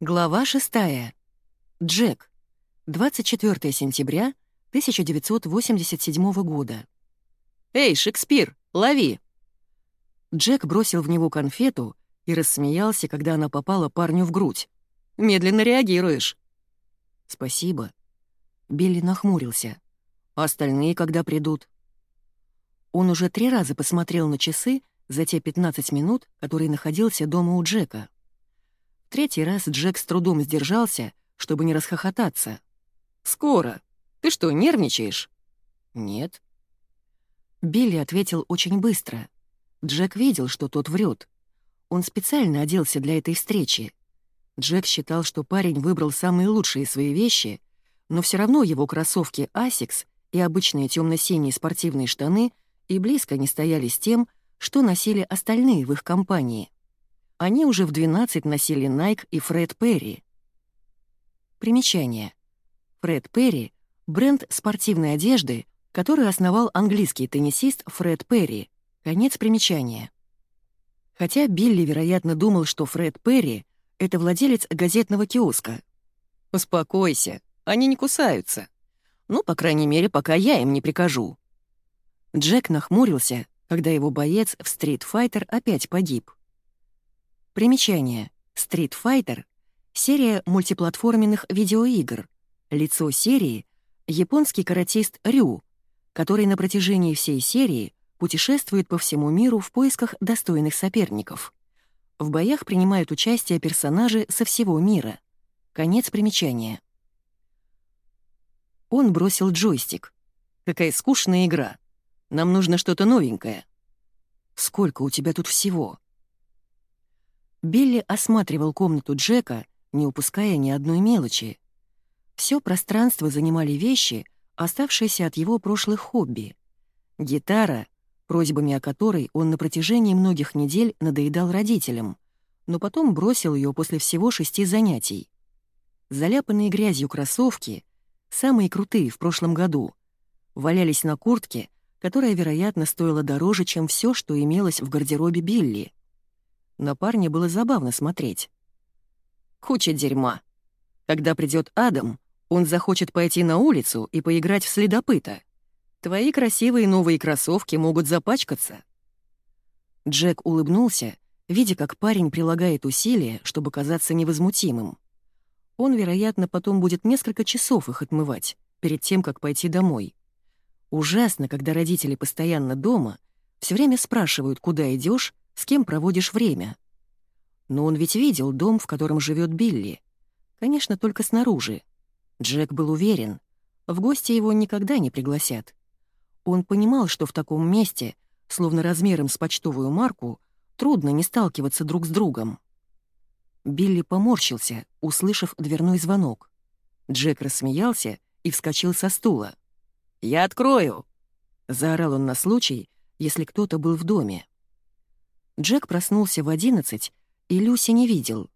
Глава 6. Джек. 24 сентября 1987 года. «Эй, Шекспир, лови!» Джек бросил в него конфету и рассмеялся, когда она попала парню в грудь. «Медленно реагируешь». «Спасибо». Билли нахмурился. «А остальные когда придут?» Он уже три раза посмотрел на часы за те 15 минут, которые находился дома у Джека. Третий раз Джек с трудом сдержался, чтобы не расхохотаться. «Скоро. Ты что, нервничаешь?» «Нет». Билли ответил очень быстро. Джек видел, что тот врет. Он специально оделся для этой встречи. Джек считал, что парень выбрал самые лучшие свои вещи, но все равно его кроссовки Asics и обычные темно-синие спортивные штаны и близко не стояли с тем, что носили остальные в их компании. Они уже в 12 носили Nike и Фред Перри. Примечание. Фред Перри — бренд спортивной одежды, который основал английский теннисист Фред Перри. Конец примечания. Хотя Билли, вероятно, думал, что Фред Перри — это владелец газетного киоска. «Успокойся, они не кусаются. Ну, по крайней мере, пока я им не прикажу». Джек нахмурился, когда его боец в Street Fighter опять погиб. Примечание. Street Fighter — серия мультиплатформенных видеоигр. Лицо серии — японский каратист Рю, который на протяжении всей серии путешествует по всему миру в поисках достойных соперников. В боях принимают участие персонажи со всего мира. Конец примечания. Он бросил джойстик. «Какая скучная игра. Нам нужно что-то новенькое». «Сколько у тебя тут всего?» Билли осматривал комнату Джека, не упуская ни одной мелочи. Все пространство занимали вещи, оставшиеся от его прошлых хобби. Гитара, просьбами о которой он на протяжении многих недель надоедал родителям, но потом бросил ее после всего шести занятий. Заляпанные грязью кроссовки, самые крутые в прошлом году, валялись на куртке, которая, вероятно, стоила дороже, чем все, что имелось в гардеробе Билли. На парня было забавно смотреть. Куча дерьма. Когда придет Адам, он захочет пойти на улицу и поиграть в следопыта. Твои красивые новые кроссовки могут запачкаться. Джек улыбнулся, видя, как парень прилагает усилия, чтобы казаться невозмутимым. Он, вероятно, потом будет несколько часов их отмывать, перед тем, как пойти домой. Ужасно, когда родители постоянно дома, все время спрашивают, куда идешь, с кем проводишь время. Но он ведь видел дом, в котором живет Билли. Конечно, только снаружи. Джек был уверен, в гости его никогда не пригласят. Он понимал, что в таком месте, словно размером с почтовую марку, трудно не сталкиваться друг с другом. Билли поморщился, услышав дверной звонок. Джек рассмеялся и вскочил со стула. «Я открою!» — заорал он на случай, если кто-то был в доме. Джек проснулся в одиннадцать, и Люси не видел.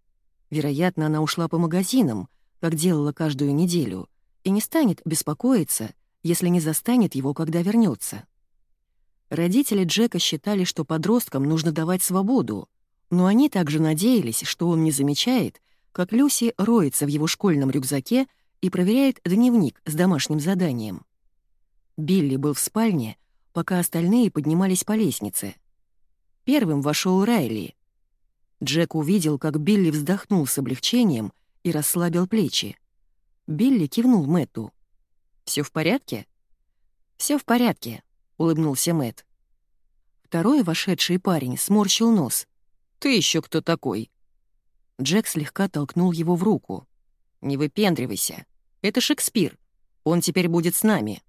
Вероятно, она ушла по магазинам, как делала каждую неделю, и не станет беспокоиться, если не застанет его, когда вернется. Родители Джека считали, что подросткам нужно давать свободу, но они также надеялись, что он не замечает, как Люси роется в его школьном рюкзаке и проверяет дневник с домашним заданием. Билли был в спальне, пока остальные поднимались по лестнице. Первым вошел Райли. Джек увидел, как Билли вздохнул с облегчением и расслабил плечи. Билли кивнул Мэтту. Все в порядке?» Все в порядке», — улыбнулся Мэт. Второй вошедший парень сморщил нос. «Ты еще кто такой?» Джек слегка толкнул его в руку. «Не выпендривайся. Это Шекспир. Он теперь будет с нами».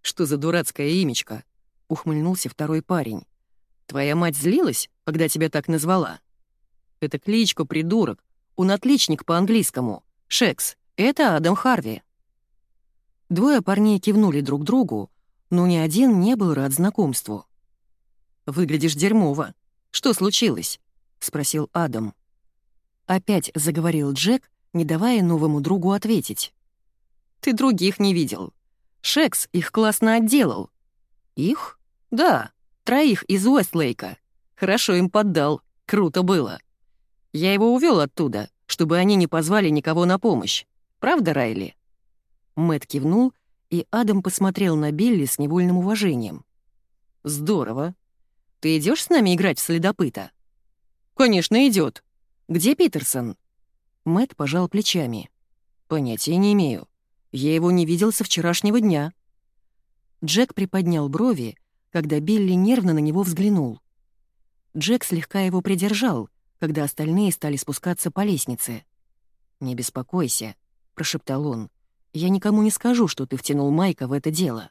«Что за дурацкое имечко?» — ухмыльнулся второй парень. Твоя мать злилась, когда тебя так назвала? Это кличка, придурок. Он отличник по английскому. Шекс, это Адам Харви. Двое парней кивнули друг другу, но ни один не был рад знакомству. «Выглядишь дерьмово. Что случилось?» — спросил Адам. Опять заговорил Джек, не давая новому другу ответить. «Ты других не видел. Шекс их классно отделал». «Их? Да. Троих из Уэстлейка. Хорошо им поддал. Круто было. Я его увел оттуда, чтобы они не позвали никого на помощь. Правда, Райли?» Мэт кивнул, и Адам посмотрел на Билли с невольным уважением. «Здорово. Ты идешь с нами играть в следопыта?» «Конечно, идет. Где Питерсон?» Мэт пожал плечами. «Понятия не имею. Я его не видел со вчерашнего дня». Джек приподнял брови, когда Билли нервно на него взглянул. Джек слегка его придержал, когда остальные стали спускаться по лестнице. «Не беспокойся», — прошептал он. «Я никому не скажу, что ты втянул Майка в это дело».